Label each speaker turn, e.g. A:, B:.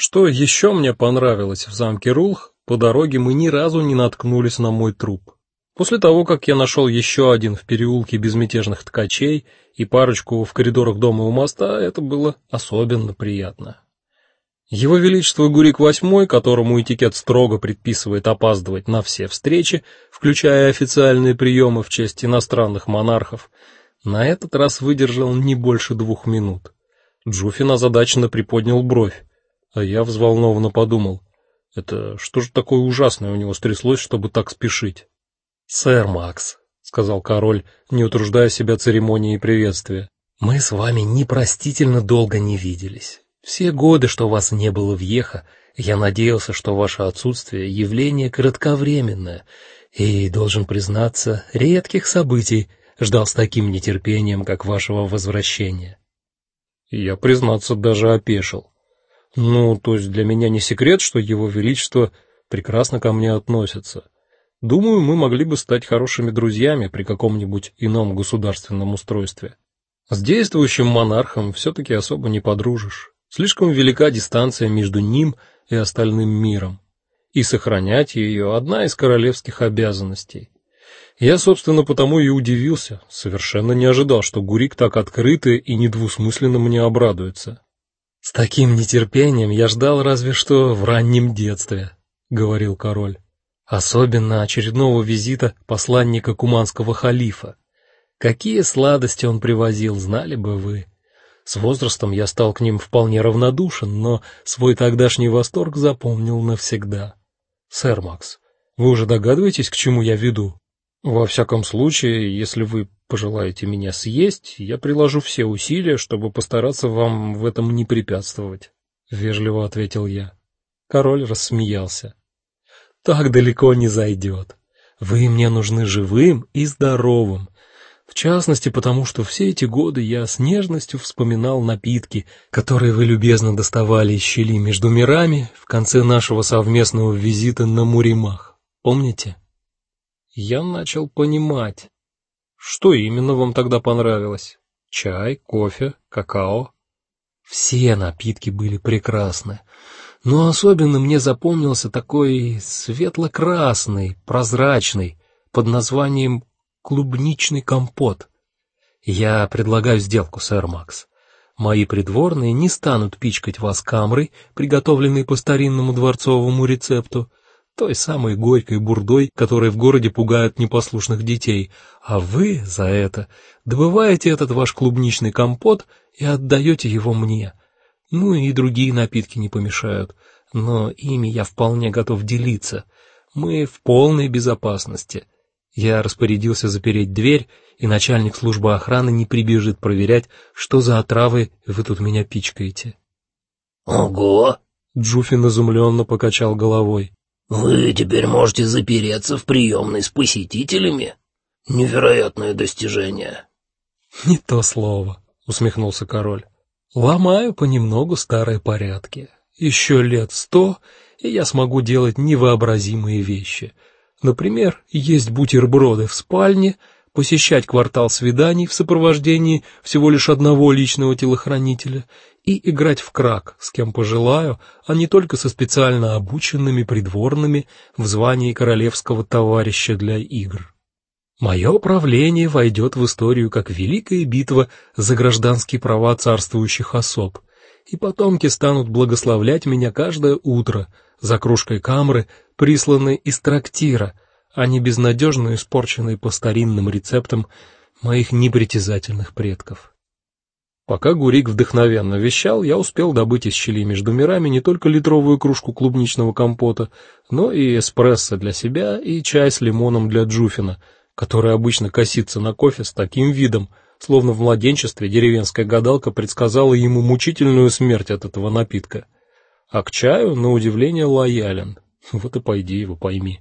A: Что еще мне понравилось в замке Рулх, по дороге мы ни разу не наткнулись на мой труп. После того, как я нашел еще один в переулке безмятежных ткачей и парочку в коридорах дома у моста, это было особенно приятно. Его величество Гурик VIII, которому этикет строго предписывает опаздывать на все встречи, включая официальные приемы в честь иностранных монархов, на этот раз выдержал не больше двух минут. Джуфин озадаченно приподнял бровь. А я взволнованно подумал: это что же такое ужасное у него стряслось, чтобы так спешить? Сэр Макс, сказал король, не утруждая себя церемонией приветствия. Мы с вами непростительно долго не виделись. Все годы, что вас не было в Еха, я надеялся, что ваше отсутствие явление кратковременное, и должен признаться, редких событий ждал с таким нетерпением, как вашего возвращения. Я, признаться, даже опешил. Ну, то есть для меня не секрет, что его величество прекрасно ко мне относится. Думаю, мы могли бы стать хорошими друзьями при каком-нибудь ином государственном устройстве. С действующим монархом все таки особо не подружишь. Слишком велика дистанция между ним и остальным миром, и сохранять ее одна из королевских обязанностей. Я, собственно, потому и удивился, совершенно не ожидал, что Гурик так открыто и недвусмысленно мне обрадуется. С таким нетерпением я ждал разве что в раннем детстве, говорил король. Особенно очередного визита посланника куманского халифа. Какие сладости он привозил, знали бы вы. С возрастом я стал к ним вполне равнодушен, но свой тогдашний восторг запомнил навсегда. Сэр Макс, вы уже догадываетесь, к чему я веду? Во всяком случае, если вы пожелаете меня съесть, я приложу все усилия, чтобы постараться вам в этом не препятствовать, вежливо ответил я. Король рассмеялся. Так далеко не зайдет. Вы мне нужны живым и здоровым. В частности, потому что все эти годы я с нежностью вспоминал напитки, которые вы любезно доставали из щели между мирами в конце нашего совместного визита на Муримах. Помните? Я начал понимать, что именно вам тогда понравилось. Чай, кофе, какао? Все напитки были прекрасны. Но особенно мне запомнился такой светло-красный, прозрачный, под названием клубничный компот. Я предлагаю сделку, сэр Макс. Мои придворные не станут пичкать вас камрой, приготовленной по старинному дворцовому рецепту, той самой горькой бурдой, которой в городе пугают непослушных детей, а вы за это добываете этот ваш клубничный компот и отдаете его мне. Ну и другие напитки не помешают, но ими я вполне готов делиться. Мы в полной безопасности. Я распорядился запереть дверь, и начальник службы охраны не прибежит проверять, что за отравы вы тут меня пичкаете.
B: Ого!
A: Джуфин изумленно покачал головой.
B: Вы теперь можете запереться в приемной с посетителями? Невероятное достижение.
A: Не то слово, усмехнулся король. Ломаю понемногу старые порядки. Еще лет сто, и я смогу делать невообразимые вещи. Например, есть бутерброды в спальне, посещать квартал свиданий в сопровождении всего лишь одного личного телохранителя и играть в крак с кем пожелаю, а не только со специально обученными придворными в звании королевского товарища для игр. Мое правление войдет в историю как великая битва за гражданские права царствующих особ, и потомки станут благословлять меня каждое утро за кружкой камры, присланной из трактира, а не безнадежно испорченной по старинным рецептам моих непритязательных предков. Пока Гурик вдохновенно вещал, я успел добыть из щели между мирами не только литровую кружку клубничного компота, но и эспрессо для себя и чай с лимоном для Джуфина, который обычно косится на кофе с таким видом, словно в младенчестве деревенская гадалка предсказала ему мучительную смерть от этого напитка. А к чаю, на удивление, лоялен. Вот и пойди его пойми.